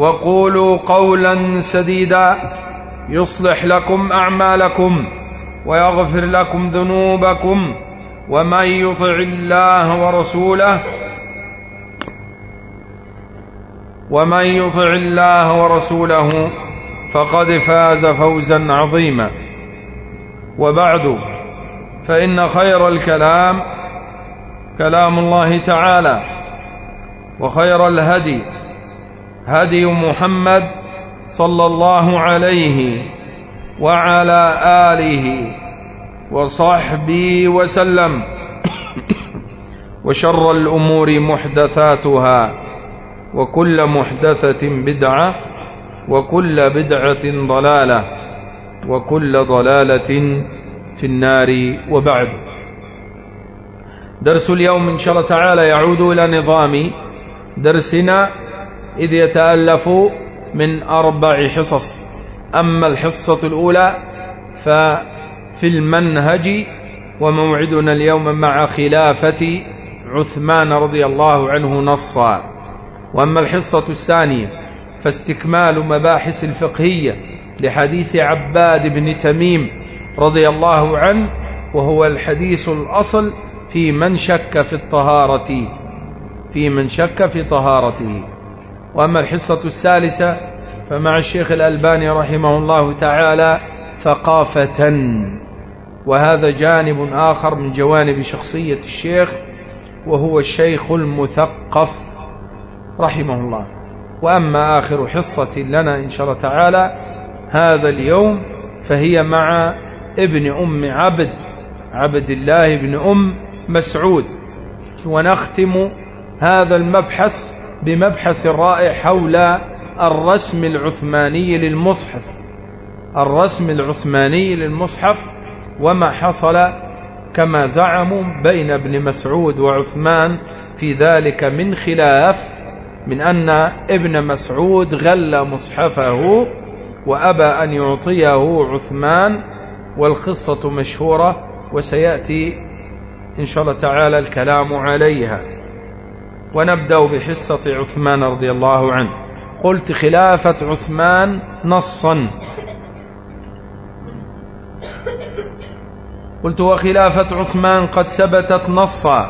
وقولوا قولا سديدا. يصلح لكم أعمالكم ويغفر لكم ذنوبكم ومن يطع الله ورسوله ومن يطع الله ورسوله فقد فاز فوزا عظيما. وبعد فإن خير الكلام كلام الله تعالى وخير الهدي هدي محمد صلى الله عليه وعلى آله وصحبه وسلم. وشر الأمور محدثاتها وكل محدثة بدعة وكل بدعة ضلالة وكل ضلالة في النار وبعد. درس اليوم إن شاء الله تعالى يعود إلى نظام درسنا إذ يتألف من أربع حصص. أما الحصة الأولى ففي المنهج وموعدنا اليوم مع خلافة عثمان رضي الله عنه نصا. وأما الحصة الثانية فاستكمال مباحث الفقهية لحديث عباد بن تميم رضي الله عنه وهو الحديث الأصل في من شك في الطهارة في من شك في طهارته. وأما الحصة الثالثة فمع الشيخ الألباني رحمه الله تعالى ثقافة وهذا جانب آخر من جوانب شخصية الشيخ وهو الشيخ المثقف رحمه الله. وأما آخر حصة لنا إن شاء الله تعالى هذا اليوم فهي مع ابن أم عبد عبد الله بن أم مسعود. ونختم هذا المبحث بمبحث رائع حول الرسم العثماني للمصحف. الرسم العثماني للمصحف وما حصل كما زعموا بين ابن مسعود وعثمان في ذلك من خلاف من أن ابن مسعود غل مصحفه وأبى أن يعطيه عثمان والقصة مشهورة وسيأتي إن شاء الله تعالى الكلام عليها. ونبدأ بحصة عثمان رضي الله عنه. قلت خلافة عثمان نصا. قلت وخلافة عثمان قد ثبتت نصا.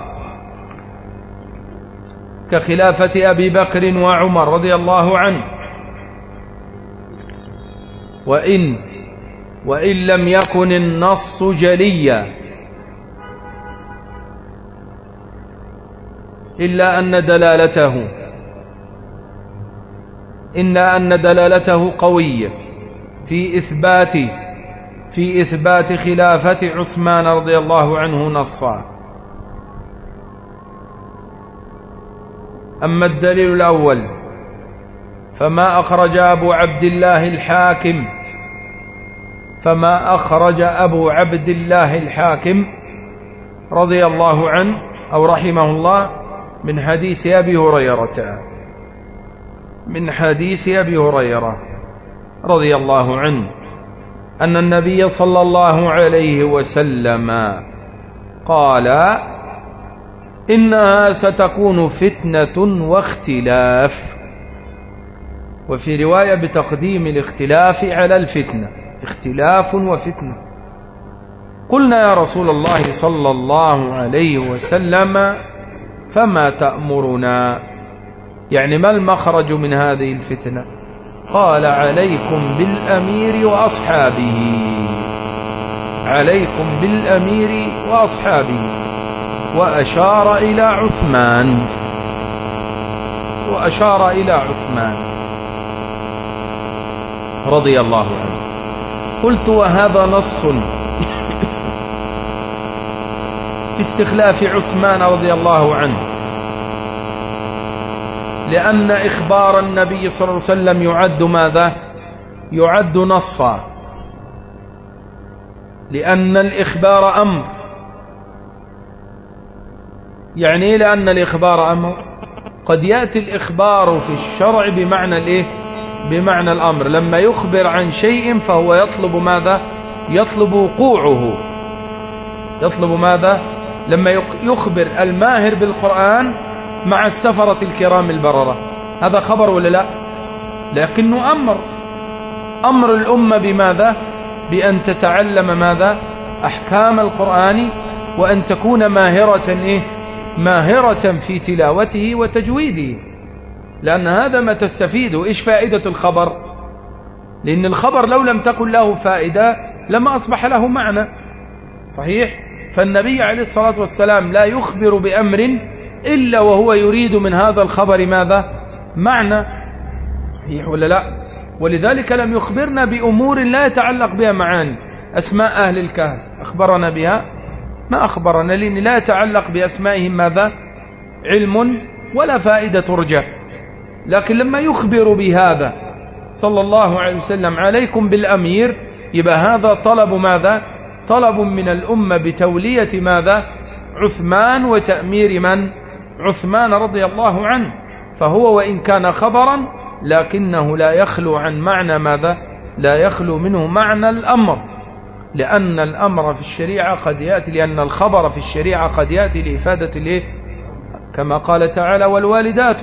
كخلافة أبي بكر وعمر رضي الله عنه. وإن وإن لم يكن النص جليا. إلا أن دلالته إلا أن دلالته قوية في إثبات في إثبات خلافة عثمان رضي الله عنه نصا. أما الدليل الأول فما أخرج أبو عبد الله الحاكم فما أخرج أبو عبد الله الحاكم رضي الله عنه أو رحمه الله من حديث أبي هريرة. من حديث أبي هريرة رضي الله عنه أن النبي صلى الله عليه وسلم قال إنها ستكون فتنة واختلاف. وفي رواية بتقديم الاختلاف على الفتنة. اختلاف وفتنة. قلنا يا رسول الله صلى الله عليه وسلم فما تأمرنا؟ يعني ما المخرج من هذه الفتنة؟ قال عليكم بالأمير وأصحابه. عليكم بالأمير وأصحابه. وأشار إلى عثمان. وأشار إلى عثمان. رضي الله عنه. قلت وهذا نص في استخلاف عثمان رضي الله عنه. لأن إخبار النبي صلى الله عليه وسلم يعد ماذا؟ يعد نصا. لأن الإخبار أمر. يعني إيه لأن الإخبار أمر؟ قد يأتي الإخبار في الشرع بمعنى الإيه؟ بمعنى الأمر. لما يخبر عن شيء فهو يطلب ماذا؟ يطلب وقوعه. يطلب ماذا؟ لما يخبر الماهر بالقرآن مع السفرة الكرام البررة. هذا خبر ولا لا؟ لكنه أمر. أمر الأمة بماذا؟ بأن تتعلم ماذا؟ أحكام القرآن وأن تكون ماهرة إيه؟ ماهرة في تلاوته وتجويده. لأن هذا ما تستفيده إيش فائدة الخبر؟ لأن الخبر لو لم تكن له فائدة لما أصبح له معنى. صحيح؟ فالنبي عليه الصلاة والسلام لا يخبر بأمر إلا وهو يريد من هذا الخبر ماذا؟ معنى صحيح ولا لا؟ ولذلك لم يخبرنا بأمور لا يتعلق بها معاني. أسماء أهل الكهف أخبرنا بها؟ ما أخبرنا لأن لا يتعلق بأسمائهم ماذا؟ علم ولا فائدة ترجع لكن لما يخبر بهذا صلى الله عليه وسلم عليكم بالأمير يبقى هذا طلب ماذا؟ طلب من الأمة بتولية ماذا؟ عثمان وتأمير من؟ عثمان رضي الله عنه. فهو وإن كان خبرا لكنه لا يخلو عن معنى ماذا؟ لا يخلو منه معنى الأمر. لأن الأمر في الشريعة قد يأتي لأن الخبر في الشريعة قد يأتي لإفادة الإيه كما قال تعالى والوالدات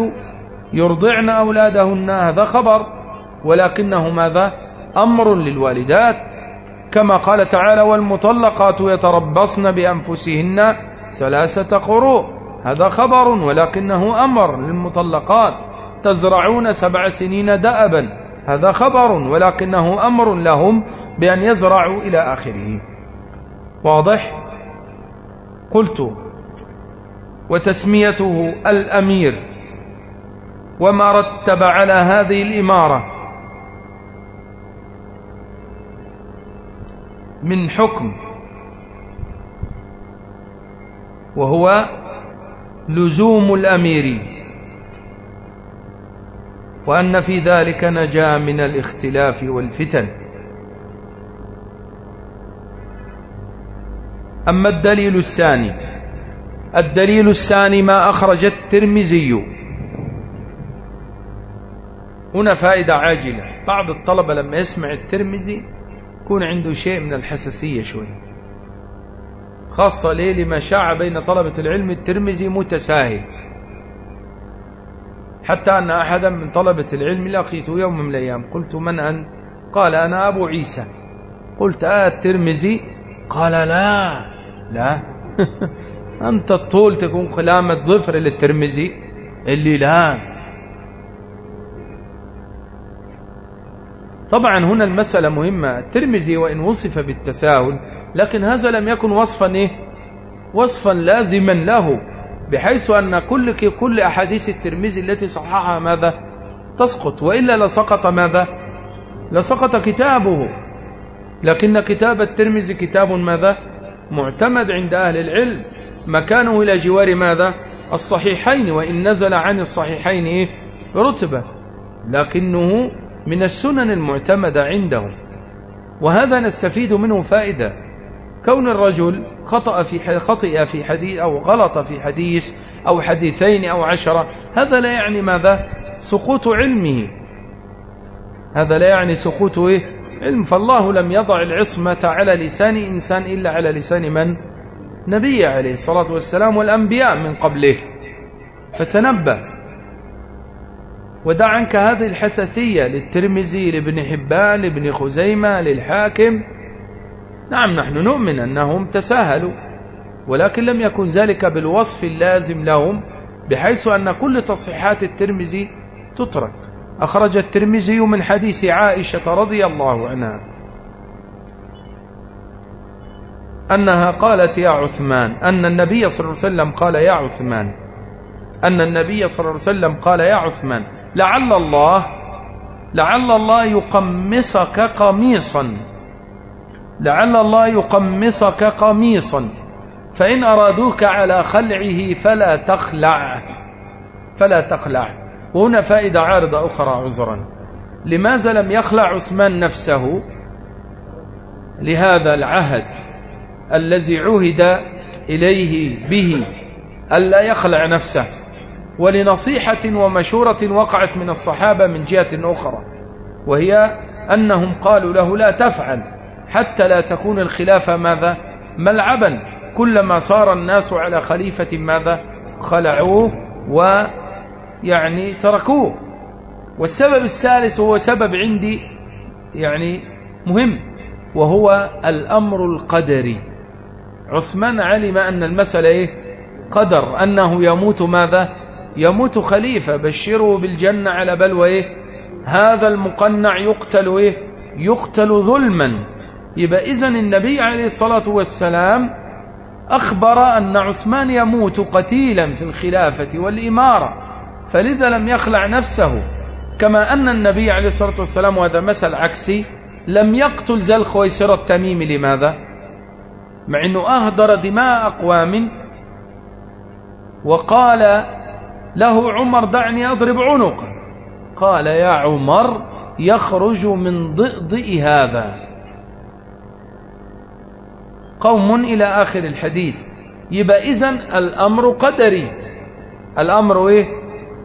يرضعن أولادهن. هذا خبر. ولكنه ماذا؟ أمر للوالدات. كما قال تعالى والمطلقات يتربصن بأنفسهن ثلاثة قروء. هذا خبر ولكنه أمر للمطلقات تزرعون سبع سنين دأبا. هذا خبر ولكنه أمر لهم بأن يزرعوا إلى آخره. واضح؟ قلت وتسميته الأمير وما رتب على هذه الإمارة من حكم وهو لزوم الأمير وأن في ذلك نجا من الاختلاف والفتن. أما الدليل الثاني الدليل الثاني ما أخرج الترمزي هنا فائدة عاجلة. بعض الطلبة لما يسمع الترمزي يكون عنده شيء من الحساسية شوي. خاصة ليه؟ لما شاع بين طلبة العلم الترمزي متساهل. حتى أن أحدا من طلبة العلم لقيته يوم من الأيام. قلت من أنت؟ قال أنا أبو عيسى. قلت آه الترمزي قال لا. لا. أنت الطول تكون قلامة ظفر للترمزي اللي لا طبعا هنا المسألة مهمة. الترمزي وإن وصف بالتساهل لكن هذا لم يكن وصفا إيه؟ وصفا لازما له بحيث أن كل كل أحاديث الترمذي التي صححها ماذا؟ تسقط وإلا لسقط ماذا؟ لسقط كتابه. لكن كتاب الترمذي كتاب ماذا؟ معتمد عند أهل العلم. مكانه إلى جوار ماذا؟ الصحيحين وإن نزل عن الصحيحين إيه؟ رتبة. لكنه من السنن المعتمدة عندهم. وهذا نستفيد منه فائدة. كون الرجل خطأ في خطئ في حديث أو غلط في حديث أو حديثين أو عشرة هذا لا يعني ماذا؟ سقوط علمه. هذا لا يعني سقوط إيه؟ علم. فالله لم يضع العصمة على لسان إنسان إلا على لسان من؟ نبي عليه الصلاة والسلام والأنبياء من قبله. فتنبه. ودع عنك هذه الحساسية للترمزي لابن حبان لابن خزيمة للحاكم. نعم نحن نؤمن أنهم تساهلوا ولكن لم يكن ذلك بالوصف اللازم لهم بحيث أن كل تصحيحات الترمذي تترك. أخرج الترمذي من حديث عائشة رضي الله عنها أنها قالت يا عثمان أن النبي صلى الله عليه وسلم قال يا عثمان أن النبي صلى الله عليه وسلم قال يا عثمان لعل الله لعل الله يقمصك قميصا. لعل الله يقمصك قميصا. فإن أرادوك على خلعه فلا تخلع. فلا تخلع. وهنا فائدة عارضة أخرى عذرا. لماذا لم يخلع عثمان نفسه؟ لهذا العهد الذي عهد إليه به ألا يخلع نفسه. ولنصيحة ومشورة وقعت من الصحابة من جهة أخرى وهي أنهم قالوا له لا تفعل حتى لا تكون الخلافة ماذا؟ ملعبا. كلما صار الناس على خليفة ماذا؟ خلعوه ويعني تركوه. والسبب الثالث هو سبب عندي يعني مهم وهو الأمر القدري. عثمان علم أن المسألة إيه؟ قدر أنه يموت ماذا؟ يموت خليفة بشره بالجنة على بلوى إيه؟ هذا المقنع يقتل إيه؟ يقتل ظلما يبقى إذن النبي عليه الصلاة والسلام أخبر أن عثمان يموت قتيلا في الخلافة والإمارة فلذا لم يخلع نفسه كما أن النبي عليه الصلاة والسلام وهذا مثل عكسي لم يقتل ذا الخويسر التميمي لماذا مع أنه أهدر دماء أقوام وقال له عمر دعني أضرب عنقه. قال يا عمر يخرج من ضئضئ هذا. قوم إلى آخر الحديث. يبقى إذن الأمر قدري. الأمر إيه؟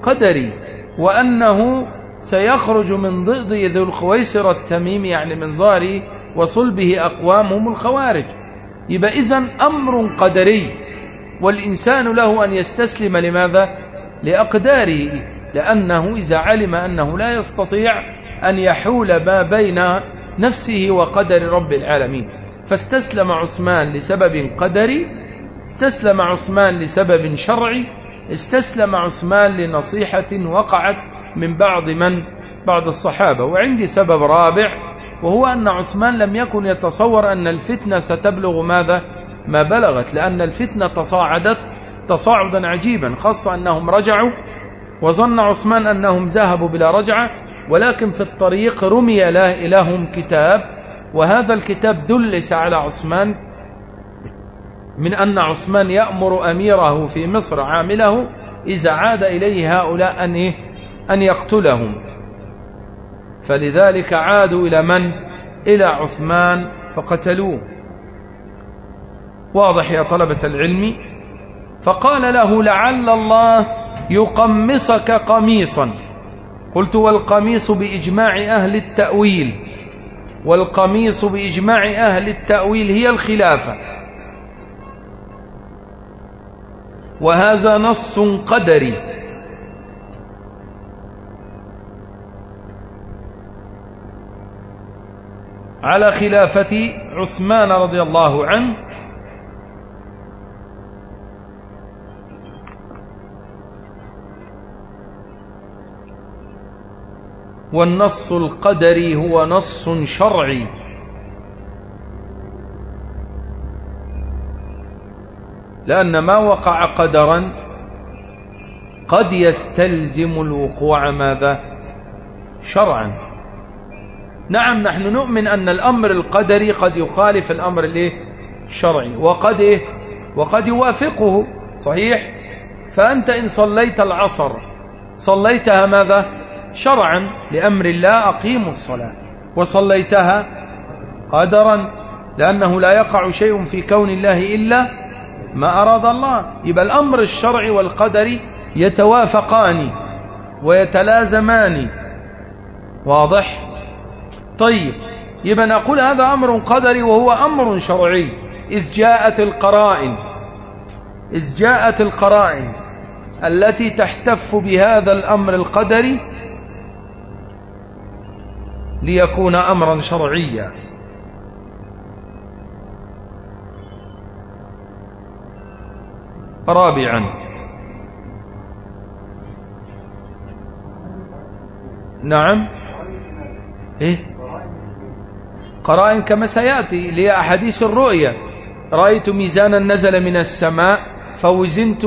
قدري. وأنه سيخرج من ضئض ذو الخويسر التميم يعني من ظهره وصلبه أقوامهم الخوارج. يبقى إذن أمر قدري. والإنسان له أن يستسلم لماذا؟ لأقداره لأنه إذا علم أنه لا يستطيع أن يحول ما بين نفسه وقدر رب العالمين. فاستسلم عثمان لسبب قدري استسلم عثمان لسبب شرعي استسلم عثمان لنصيحة وقعت من بعض من؟ بعض الصحابة. وعندي سبب رابع وهو أن عثمان لم يكن يتصور أن الفتنة ستبلغ ماذا؟ ما بلغت لأن الفتنة تصاعدت تصاعدا عجيبا خاصة أنهم رجعوا وظن عثمان أنهم ذهبوا بلا رجعة ولكن في الطريق رمي لهم كتاب وهذا الكتاب دلس على عثمان من أن عثمان يأمر أميره في مصر عامله إذا عاد إليه هؤلاء أن, إيه؟ أن يقتلهم. فلذلك عادوا إلى من؟ إلى عثمان فقتلوه. واضح يا طلبة العلم؟ فقال له لعل الله يقمصك قميصا. قلت والقميص بإجماع أهل التأويل. والقميص بإجماع أهل التأويل هي الخلافة. وهذا نص قدري. على خلافة عثمان رضي الله عنه والنص القدري هو نص شرعي. لأن ما وقع قدرا قد يستلزم الوقوع ماذا؟ شرعا. نعم نحن نؤمن أن الأمر القدري قد يخالف الأمر الشرعي وقد إيه؟ وقد يوافقه. صحيح؟ فأنت إن صليت العصر صليتها ماذا؟ شرعا لأمر الله أقيموا الصلاة. وصليتها قدرا لأنه لا يقع شيء في كون الله إلا ما أراد الله. يبقى الأمر الشرعي والقدري يتوافقان ويتلازمان. واضح؟ طيب يبقى نقول هذا أمر قدري وهو أمر شرعي. إذ جاءت القرائن إذ جاءت القرائن التي تحتف بهذا الأمر القدري ليكون أمرا شرعيا. رابعا. نعم. إيه؟ قرائن كما سيأتي لي أحاديث الرؤية رأيت ميزانا نزل من السماء فوزنت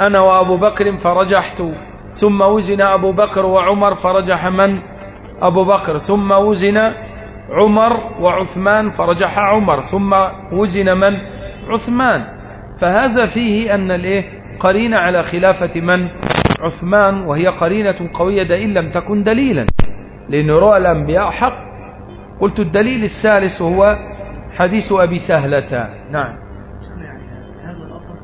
أنا وأبو بكر فرجحت. ثم وزن أبو بكر وعمر فرجح من؟ أبو بكر ثم وزن عمر وعثمان فرجح عمر ثم وزن من؟ عثمان. فهذا فيه أن الإيه؟ قرينة على خلافة من؟ عثمان وهي قرينة قوية إن لم تكن دليلا. لأن رؤى الأنبياء حق. قلت الدليل الثالث هو حديث أبي سهلة. نعم هذا الأصل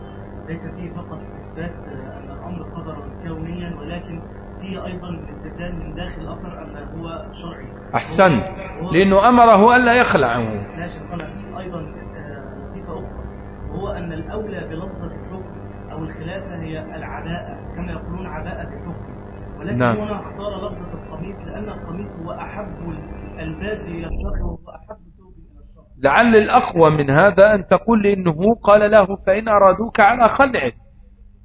ليس فيه فقط إثبات أن الأمر قدرا كونيا ولكن فيه أيضا الاستدلال من داخل الأصل أن هو شرعي أحسنت لأنه أمره ألا يخلعه. لا أيضا صفة أخرى. وهو أن الأولى بلفظة الحكم أو الخلافة هي العداءة كما يقولون عداءة الحكم ولكن نعم. هنا اختار لفظة القميص لأن القميص هو أحب الباس إلى الشرع وهو أحب ثوب إلى الشرع لعل الأقوى من هذا أن تقول إنه قال له فإن أرادوك على خلعه.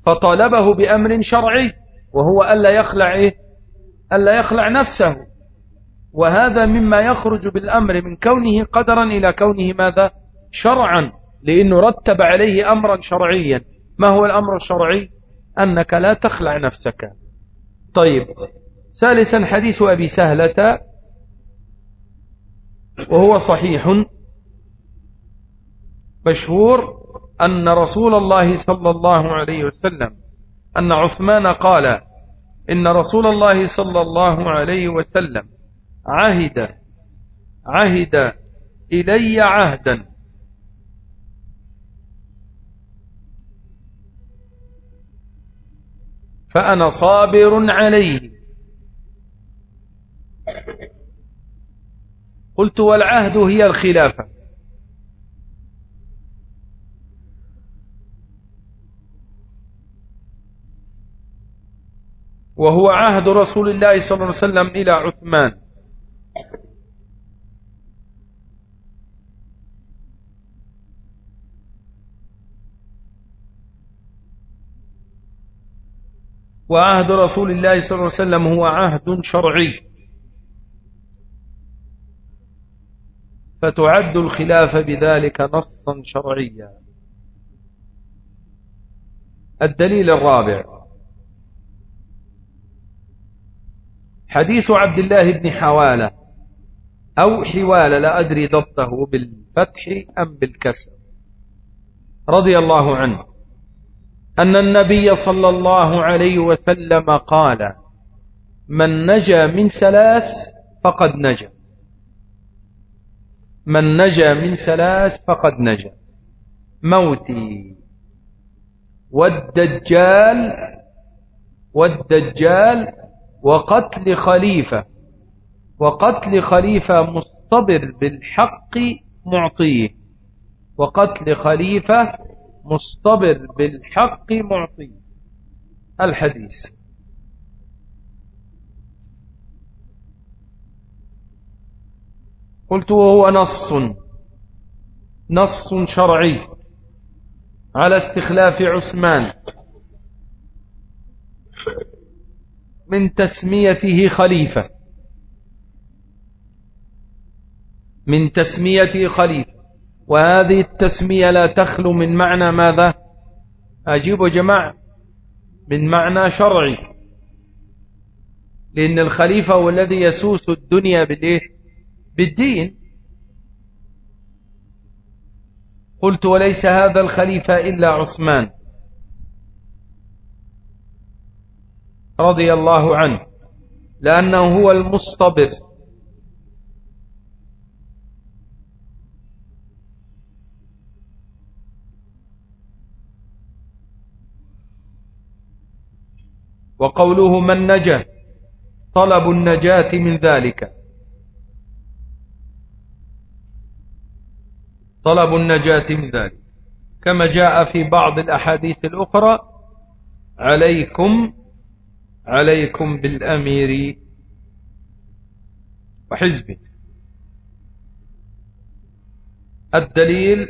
فطالبه بأمر شرعي وهو ألا يخلع إيه؟ ألا يخلع نفسه. وهذا مما يخرج بالأمر من كونه قدرا إلى كونه ماذا؟ شرعا لأنه رتب عليه أمرا شرعيا. ما هو الأمر الشرعي؟ أنك لا تخلع نفسك. طيب ثالثا حديث أبي سهلة وهو صحيح. مشهور أن رسول الله صلى الله عليه وسلم أن عثمان قال إن رسول الله صلى الله عليه وسلم عهد عهد إلي عهدا. فأنا صابر عليه. قلت والعهد هي الخلافة. وهو عهد رسول الله صلى الله عليه وسلم إلى عثمان. وعهد رسول الله صلى الله عليه وسلم هو عهد شرعي. فتعد الخلافة بذلك نصا شرعيا. الدليل الرابع. حديث عبد الله بن حوالة. أو حوالة لا أدري ضبطه بالفتح أم بالكسر. رضي الله عنه. أن النبي صلى الله عليه وسلم قال من نجا من ثلاث فقد نجا. من نجا من ثلاث فقد نجا. موتي. والدجال. والدجال. وقتل خليفة. وقتل خليفة مصطبر بالحق معطيه. وقتل خليفة مصطبر بالحق معطيه. الحديث. قلت وهو نص. نص شرعي. على استخلاف عثمان. من تسميته خليفة. من تسميته خليفة. وهذه التسمية لا تخلو من معنى ماذا؟ أجيب جماعة من معنى شرعي. لأن الخليفة هو الذي يسوس الدنيا بالإيه؟ بالدين. قلت وليس هذا الخليفة إلا عثمان رضي الله عنه لأنه هو المصطبر. وقوله من نجا طلب النجاة من ذلك. طلب النجاة من ذلك. كما جاء في بعض الأحاديث الأخرى عليكم عليكم بالأمير وحزبه. الدليل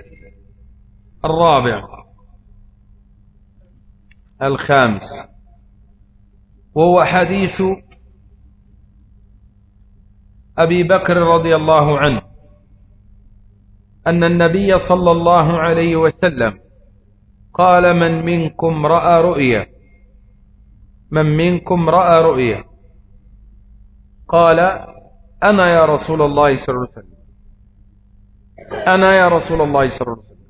الرابع الخامس. وهو حديث أبي بكر رضي الله عنه أن النبي صلى الله عليه وسلم قال من منكم رأى رؤيا من منكم رأى رؤيا قال أنا يا رسول الله صلى الله عليه وسلم أنا يا رسول الله صلى الله عليه وسلم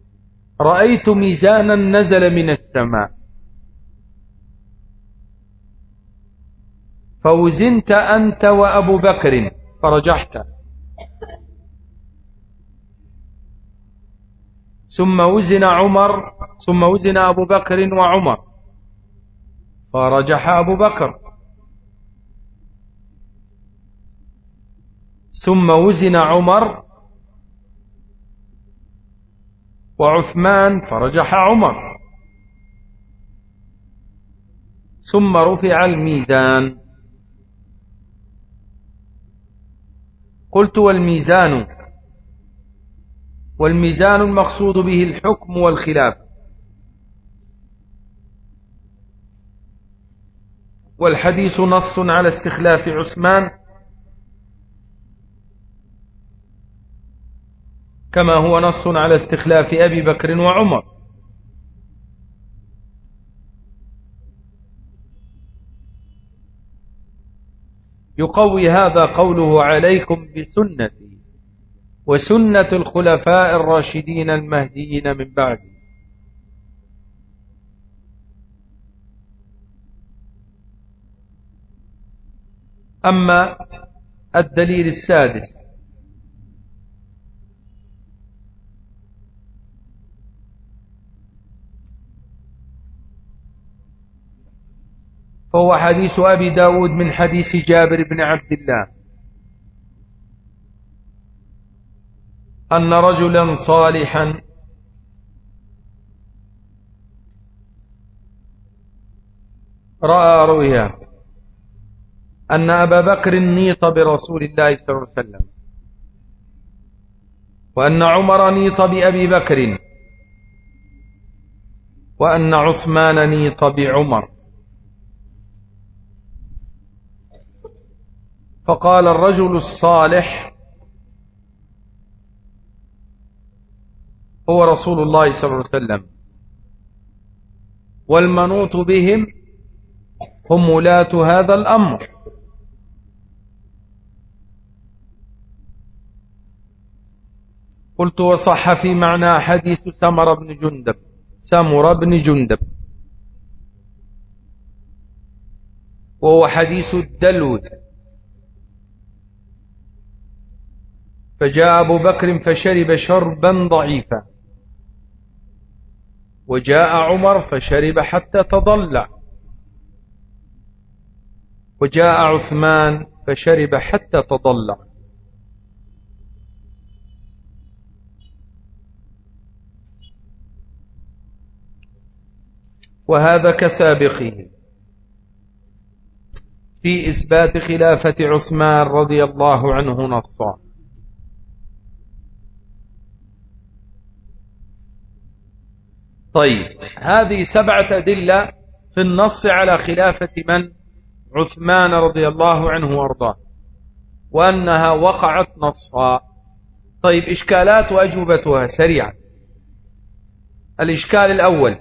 رأيت ميزانا نزل من السماء. فوزنت أنت وأبو بكر فرجحت. ثم وزن عمر ثم وزن أبو بكر وعمر فرجح أبو بكر. ثم وزن عمر وعثمان فرجح عمر. ثم رفع الميزان. قلت والميزان والميزان المقصود به الحكم والخلاف. والحديث نص على استخلاف عثمان كما هو نص على استخلاف أبي بكر وعمر. يقوي هذا قوله عليكم بسنتي وسنة الخلفاء الراشدين المهديين من بعد أما الدليل السادس فهو حديث أبي داود من حديث جابر بن عبد الله. أن رجلا صالحا رأى رؤيا أن أبا بكر نيط برسول الله صلى الله عليه وسلم وأن عمر نيط بأبي بكر وأن عثمان نيط بعمر. فقال الرجل الصالح هو رسول الله صلى الله عليه وسلم. والمنوط بهم هم ولاة هذا الأمر. قلت وصح في معنى حديث سمر بن جندب. سمر بن جندب. وهو حديث الدلو فجاء أبو بكر فشرب شربا ضعيفا. وجاء عمر فشرب حتى تضلع. وجاء عثمان فشرب حتى تضلع. وهذا كسابقه. في إثبات خلافة عثمان رضي الله عنه نصا. طيب هذه سبعة أدلة في النص على خلافة من؟ عثمان رضي الله عنه وأرضاه. وأنها وقعت نصا. طيب إشكالات وأجوبتها سريعا. الإشكال الأول.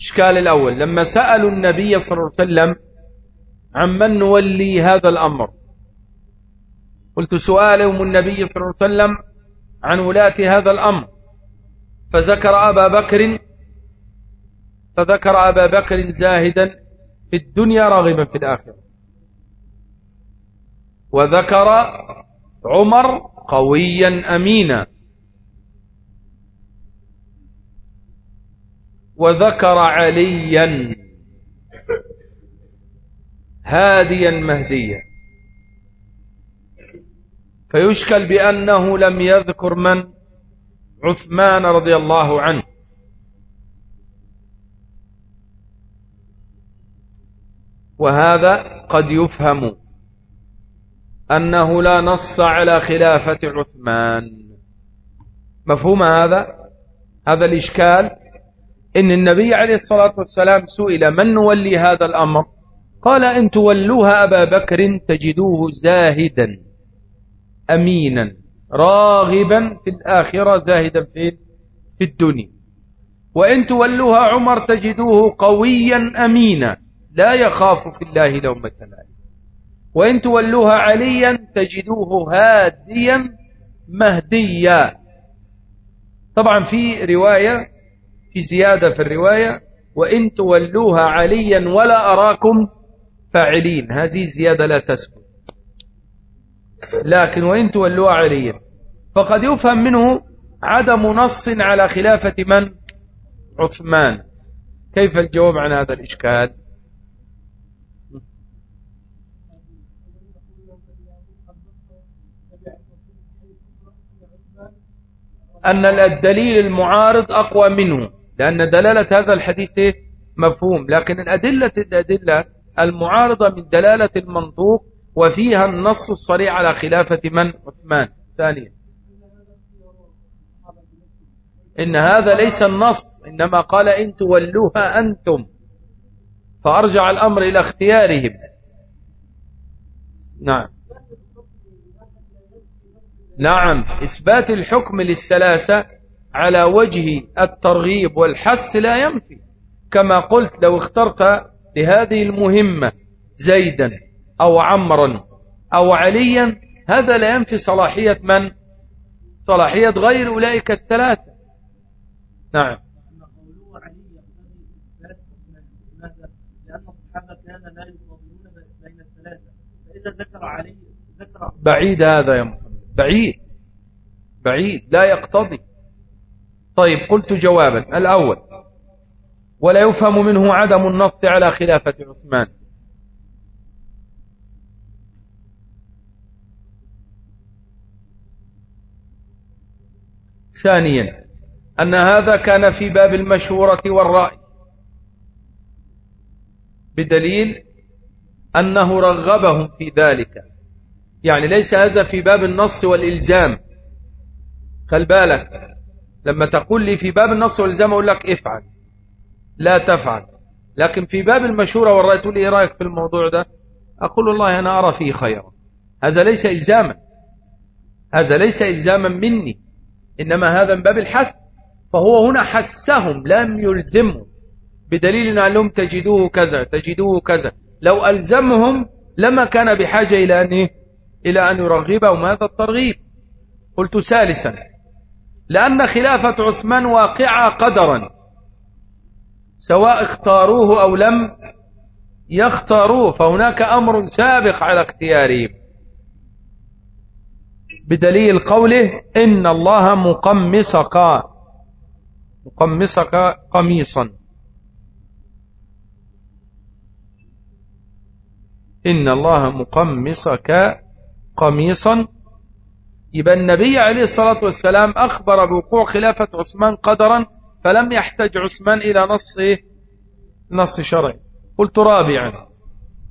إشكال الأول. لما سألوا النبي صلى الله عليه وسلم عمن نولي هذا الأمر قلت سؤالهم النبي صلى الله عليه وسلم عن ولاة هذا الأمر. فذكر أبا بكر فذكر أبا بكر زاهدا في الدنيا راغبا في الآخرة. وذكر عمر قويا أمينا. وذكر عليا هاديا مهديا. فيشكل بأنه لم يذكر من؟ عثمان رضي الله عنه. وهذا قد يفهم أنه لا نص على خلافة عثمان. مفهوم هذا؟ هذا الإشكال؟ إن النبي عليه الصلاة والسلام سئل من نولي هذا الأمر؟ قال إن تولوها أبا بكر تجدوه زاهدا. أمينا راغبا في الآخرة زاهدا في في الدنيا. وإن تولوها عمر تجدوه قويا أمينا لا يخاف في الله لومة لائم وإن تولوها عليا تجدوه هاديا مهديا. طبعا في رواية في زيادة في الرواية وإن تولوها عليا ولا أراكم فاعلين. هذه الزيادة لا تسكت. لكن وإن تولوها عليا فقد يفهم منه عدم نص على خلافة من؟ عثمان. كيف الجواب عن هذا الإشكال؟ أن الدليل المعارض أقوى منه لأن دلالة هذا الحديث مفهوم لكن الأدلة الأدلة المعارضة من دلالة المنطوق وفيها النص الصريح على خلافة من؟ عثمان. ثانيا. إن هذا ليس النص إنما قال إن تولوها أنتم. فأرجع الأمر إلى اختيارهم. نعم. نعم. إثبات الحكم للثلاثة على وجه الترغيب والحس لا ينفي. كما قلت لو اخترت لهذه المهمة زيدا. أو عمرا أو عليا هذا لا ينفي صلاحية من؟ صلاحية غير أولئك الثلاثة. نعم. بعيد هذا يا محمد. بعيد. بعيد. لا يقتضي. طيب قلت جوابا. الأول ولا يفهم منه عدم النص على خلافة عثمان. ثانيا أن هذا كان في باب المشورة والرأي. بدليل أنه رغبهم في ذلك. يعني ليس هذا في باب النص والإلزام. خل بالك لما تقول لي في باب النص والإلزام أقول لك افعل لا تفعل. لكن في باب المشورة والرأي تقول لي إيه رأيك في الموضوع ده؟ أقول والله أنا أرى فيه خيرا. هذا ليس إلزاما. هذا ليس إلزاما مني. إنما هذا من باب الحث. فهو هنا حسهم لم يلزمهم. بدليل أن لهم تجدوه كذا تجدوه كذا. لو ألزمهم لما كان بحاجة إلى أن إيه؟ إلى أن يرغبهم هذا الترغيب. قلت ثالثا لأن خلافة عثمان واقعة قدرا. سواء اختاروه أو لم يختاروه فهناك أمر سابق على اختيارهم. بدليل قوله إن الله مقمصك. مقمصك قميصا. إن الله مقمصك قميصا. يبقى النبي عليه الصلاة والسلام أخبر بوقوع خلافة عثمان قدرا فلم يحتج عثمان إلى نص نص شرعي. قلت رابعا.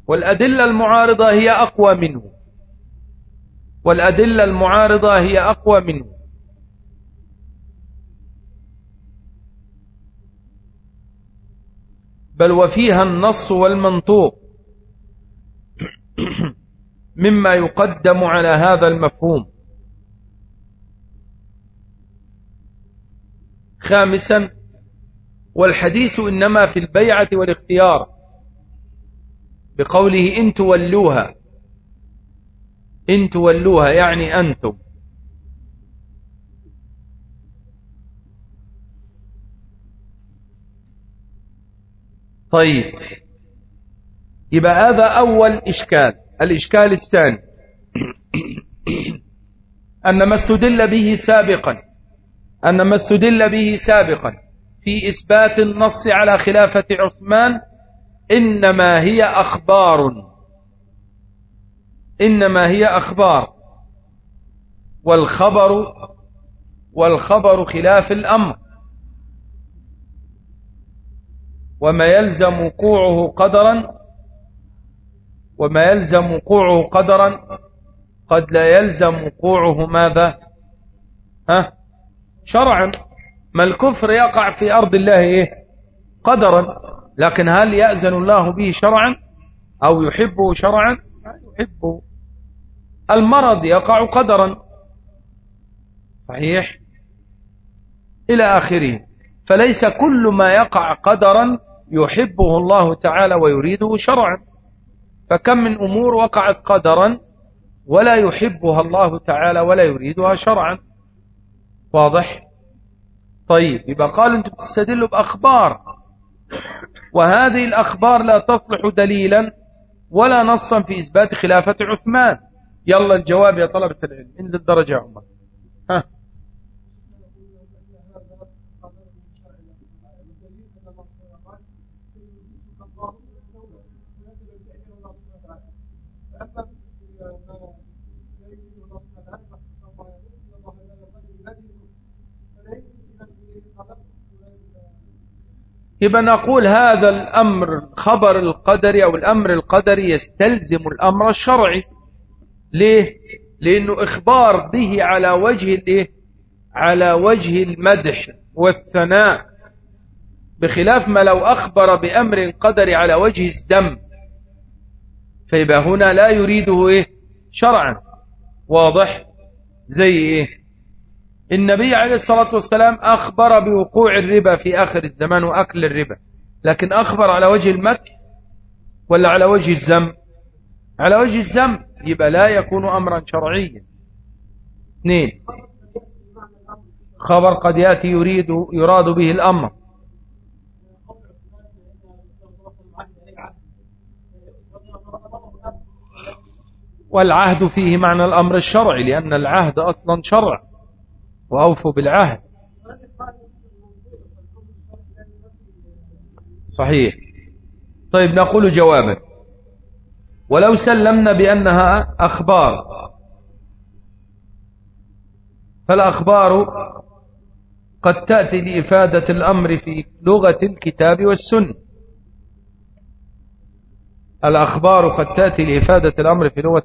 والأدلة المعارضة هي أقوى منه. والأدلة المعارضة هي أقوى منه. بل وفيها النص والمنطوق. مما يقدم على هذا المفهوم. خامسا والحديث إنما في البيعة والاختيار. بقوله إن تولوها. إن تولوها يعني أنتم. طيب. يبقى هذا أول إشكال. الإشكال الثاني. أن ما استدل به سابقا. أن ما استدل به سابقا. في إثبات النص على خلافة عثمان إنما هي أخبار. إنما هي أخبار. والخبر والخبر خلاف الأمر. وما يلزم وقوعه قدرا وما يلزم وقوعه قدرا قد لا يلزم وقوعه ماذا؟ ها؟ شرعا. ما الكفر يقع في أرض الله إيه؟ قدرا. لكن هل يأذن الله به شرعا؟ أو يحبه شرعا؟ يحبه. المرض يقع قدرا. صحيح. إلى آخره. فليس كل ما يقع قدرا يحبه الله تعالى ويريده شرعا. فكم من أمور وقعت قدرا ولا يحبها الله تعالى ولا يريدها شرعا. واضح؟ طيب يبقى قال أنتم تستدلوا بأخبار. وهذه الأخبار لا تصلح دليلا ولا نصا في إثبات خلافة عثمان. يلا الجواب يا طلبة العلم. انزل درجة يا عمر. ها. يبقى نقول هذا الأمر خبر القدري أو الأمر القدري يستلزم الأمر الشرعي. ليه؟ لأنه إخبار به على وجه الإيه؟ على وجه المدح والثناء بخلاف ما لو أخبر بأمر قدري على وجه الذم. فيبقى هنا لا يريده إيه؟ شرعا. واضح؟ زي إيه؟ النبي عليه الصلاة والسلام أخبر بوقوع الربا في آخر الزمان وأكل الربا. لكن أخبر على وجه المدح ولا على وجه الزم على وجه الزم يبقى لا يكون أمرا شرعيا. اثنين. خبر قد يأتي يريد يراد به الأمر. والعهد فيه معنى الأمر الشرعي لأن العهد أصلا شرع. وأوفوا بالعهد. صحيح. طيب نقول جوابا. ولو سلمنا بأنها أخبار. فالأخبار قد تأتي لإفادة الأمر في لغة الكتاب والسنة. الأخبار قد تأتي لإفادة الأمر في لغة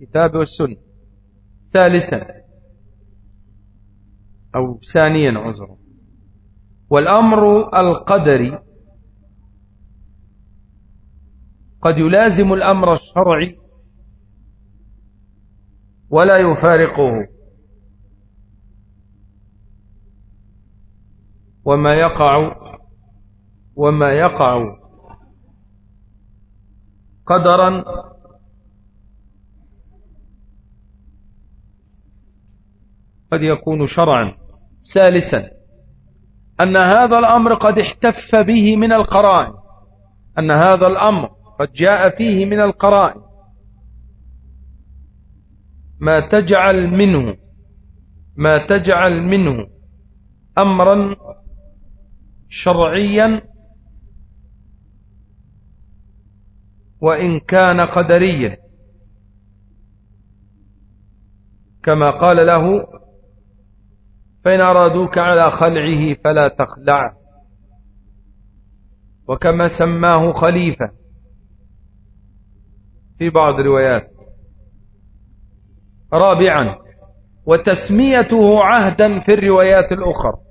الكتاب والسنة. ثالثا أو ثانيا عذرا. والأمر القدري قد يلازم الأمر الشرعي ولا يفارقه. وما يقع وما يقع قدرا قد يكون شرعا. ثالثا أن هذا الأمر قد احتف به من القرائن أن هذا الأمر قد جاء فيه من القرائن. ما تجعل منه ما تجعل منه أمرا شرعيا وإن كان قدريا. كما قال له فإن أرادوك على خلعه فلا تخلع وكما سماه خليفة. في بعض الروايات. رابعا وتسميته عهدا في الروايات الأخرى.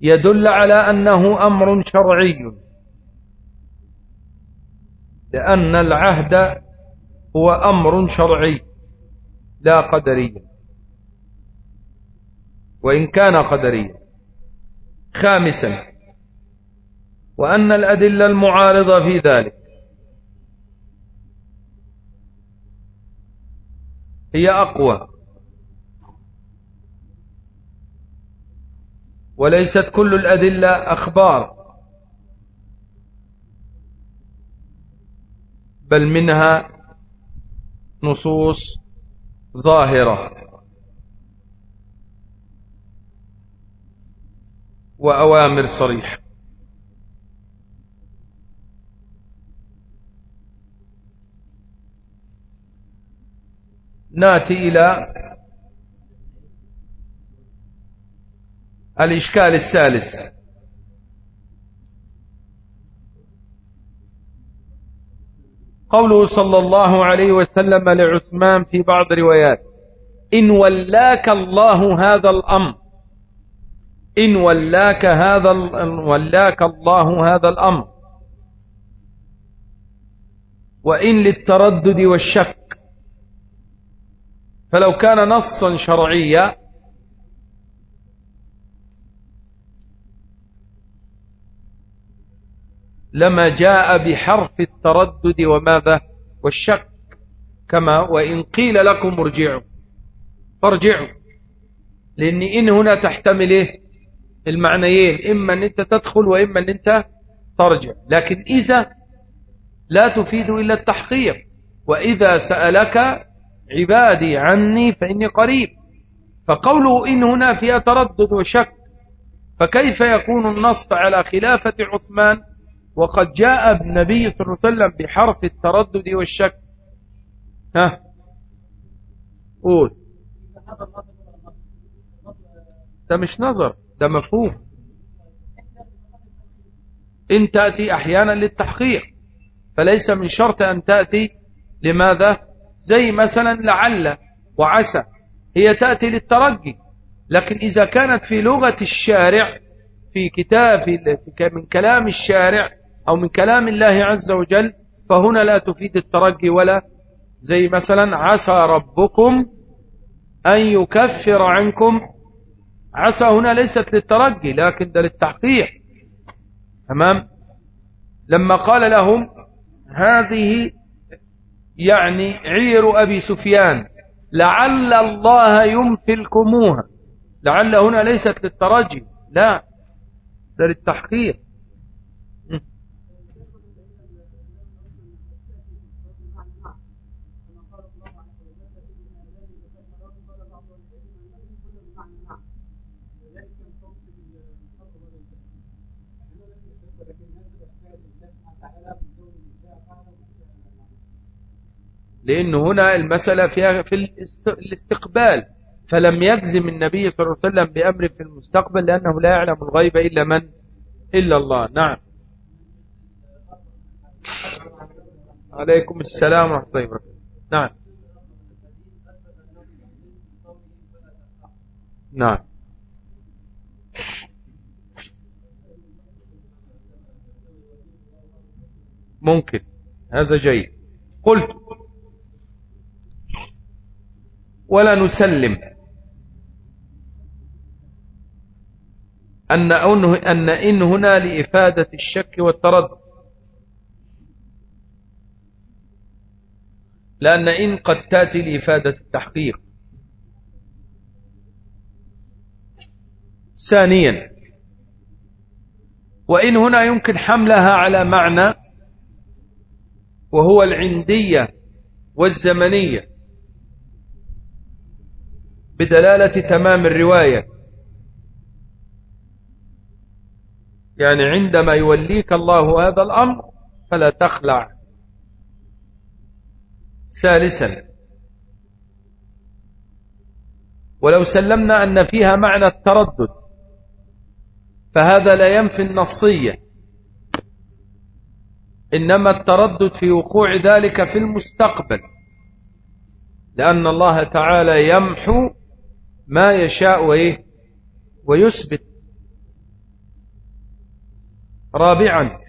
يدل على أنه أمر شرعي. لأن العهد هو أمر شرعي لا قدريا وإن كان قدريا. خامسا وأن الأدلة المعارضة في ذلك هي أقوى وليست كل الأدلة أخبار بل منها نصوص ظاهرة. وأوامر صريحة. ناتي إلى الإشكال الثالث. قوله صلى الله عليه وسلم لعثمان في بعض روايات إن ولاك الله هذا الأمر إن ولاك هذا ولاك الله هذا الأمر وإن للتردد والشك. فلو كان نصا شرعيا لما جاء بحرف التردد وماذا؟ والشك كما وإن قيل لكم ارجعوا. فارجعوا. لأن إن هنا تحتمل إيه؟ المعنيين. إما أن أنت تدخل وإما أن أنت ترجع. لكن إذا لا تفيد إلا التحقيق. وإذا سألك عبادي عني فإني قريب. فقوله إن هنا فيها تردد وشك. فكيف يكون النص على خلافة عثمان؟ وقد جاء النبي صلى الله عليه وسلم بحرف التردد والشك. ها؟ قول. ده مش نظر ده مفهوم. إن تأتي أحيانا للتحقيق فليس من شرط أن تأتي. لماذا؟ زي مثلا لعل وعسى هي تأتي للترجي لكن إذا كانت في لغة الشارع في كتاب من كلام الشارع أو من كلام الله عز وجل فهنا لا تفيد الترجي ولا زي مثلا عسى ربكم أن يكفر عنكم. عسى هنا ليست للترجي لكن ده للتحقيق. تمام؟ لما قال لهم هذه يعني عير أبي سفيان. لعل الله يمثلكموها لعل هنا ليست للترجي لا للتحقيق. لأن هنا المسألة فيها في الاستقبال. فلم يجزم النبي صلى الله عليه وسلم بأمر في المستقبل لأنه لا يعلم الغيب إلا من؟ إلا الله. نعم. عليكم السلام ورحمة الله وبركاته. نعم. نعم. ممكن. هذا جيد. قلت ولا نسلم. أن أن إن هنا لإفادة الشك والتردد. لأن إن قد تأتي لإفادة التحقيق. ثانيا وإن هنا يمكن حملها على معنى وهو العندية والزمنية. بدلالة تمام الرواية. يعني عندما يوليك الله هذا الأمر فلا تخلع. ثالثا ولو سلمنا أن فيها معنى التردد فهذا لا ينفي النصية. إنما التردد في وقوع ذلك في المستقبل لأن الله تعالى يمحو ما يشاء وإيه ويثبت. رابعا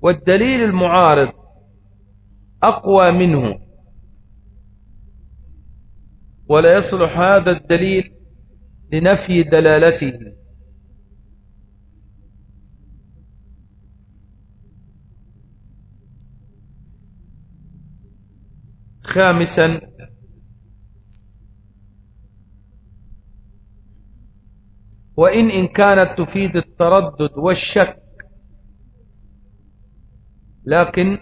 والدليل المعارض أقوى منه. ولا يصلح هذا الدليل لنفي دلالته. خامسا وإن إن كانت تفيد التردد والشك لكن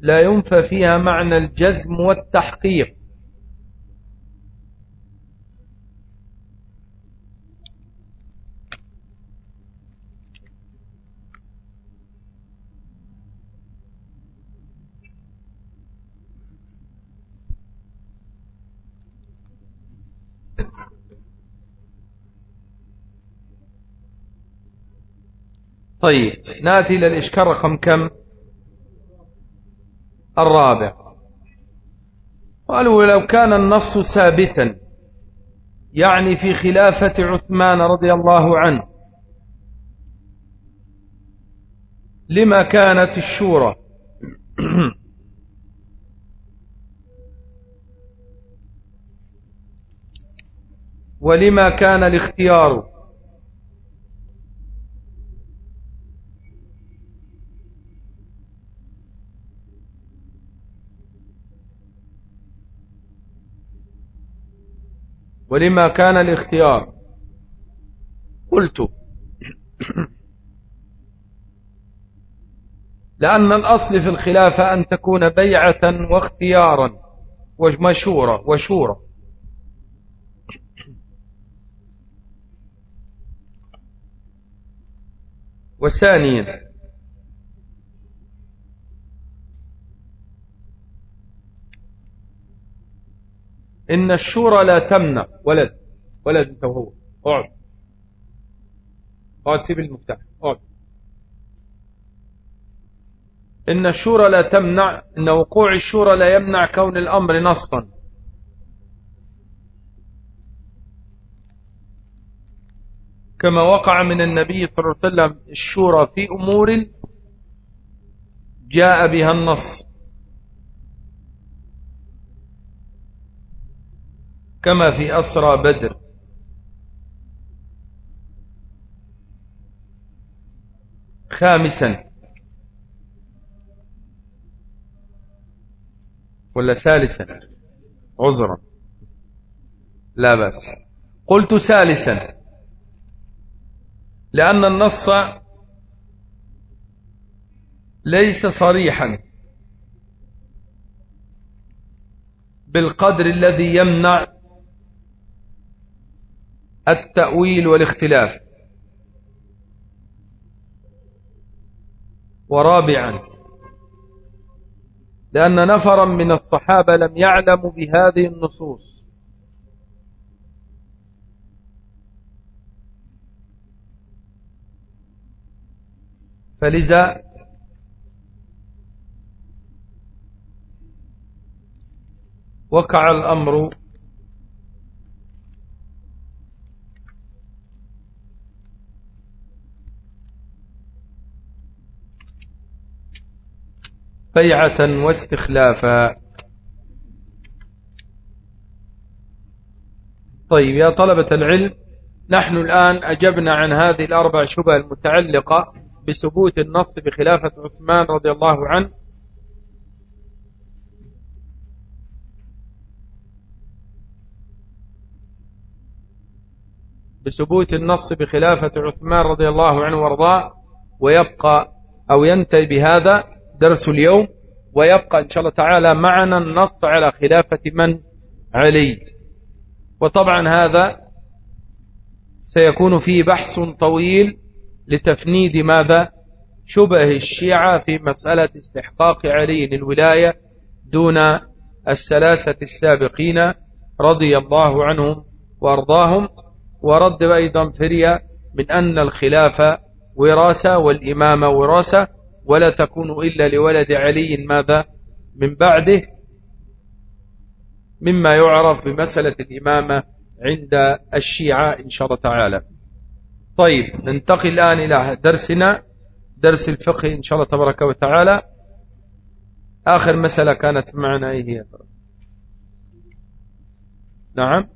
لا ينفى فيها معنى الجزم والتحقيق. طيب ناتي إلى الإشكال رقم كم؟ الرابع. قالوا لو كان النص ثابتا يعني في خلافة عثمان رضي الله عنه لما كانت الشورى. ولما كان الاختيار. ولما كان الاختيار؟ قلت. لأن الأصل في الخلافة أن تكون بيعة واختيارا ومشورة وشورة وثانيا إن الشورى لا تمنع. ولد. ولد أنت وهو. اقعد اقعد سيب المفتاح. اقعد إن الشورى لا تمنع. إن وقوع الشورى لا يمنع كون الأمر نصا كما وقع من النبي صلى الله عليه وسلم الشورى في أمور جاء بها النص كما في أسرى بدر. خامسا. ولا ثالثا. عذرا. لا بأس. قلت ثالثا. لأن النص ليس صريحا. بالقدر الذي يمنع التأويل والاختلاف. ورابعا لأن نفرا من الصحابة لم يعلموا بهذه النصوص. فلذا وقع الأمر بيعة واستخلافا. طيب يا طلبة العلم نحن الآن أجبنا عن هذه الأربع شبه المتعلقة بثبوت النص بخلافة عثمان رضي الله عنه. بثبوت النص بخلافة عثمان رضي الله عنه وارضاه ويبقى أو ينتهي بهذا درس اليوم ويبقى إن شاء الله تعالى معنا النص على خلافة من؟ علي. وطبعا هذا سيكون فيه بحث طويل لتفنيد ماذا؟ شبه الشيعة في مسألة استحقاق علي الولاية دون الثلاثة السابقين رضي الله عنهم وأرضاهم. ورد أيضا فريا من أن الخلافة وراثة والإمامة وراثة. ولا تكون إلا لولد علي ماذا من بعده مما يعرف بمسألة الإمامة عند الشيعة إن شاء الله تعالى. طيب ننتقل الآن إلى درسنا درس الفقه إن شاء الله تبارك وتعالى. آخر مسألة كانت معنا إيه هي؟ نعم.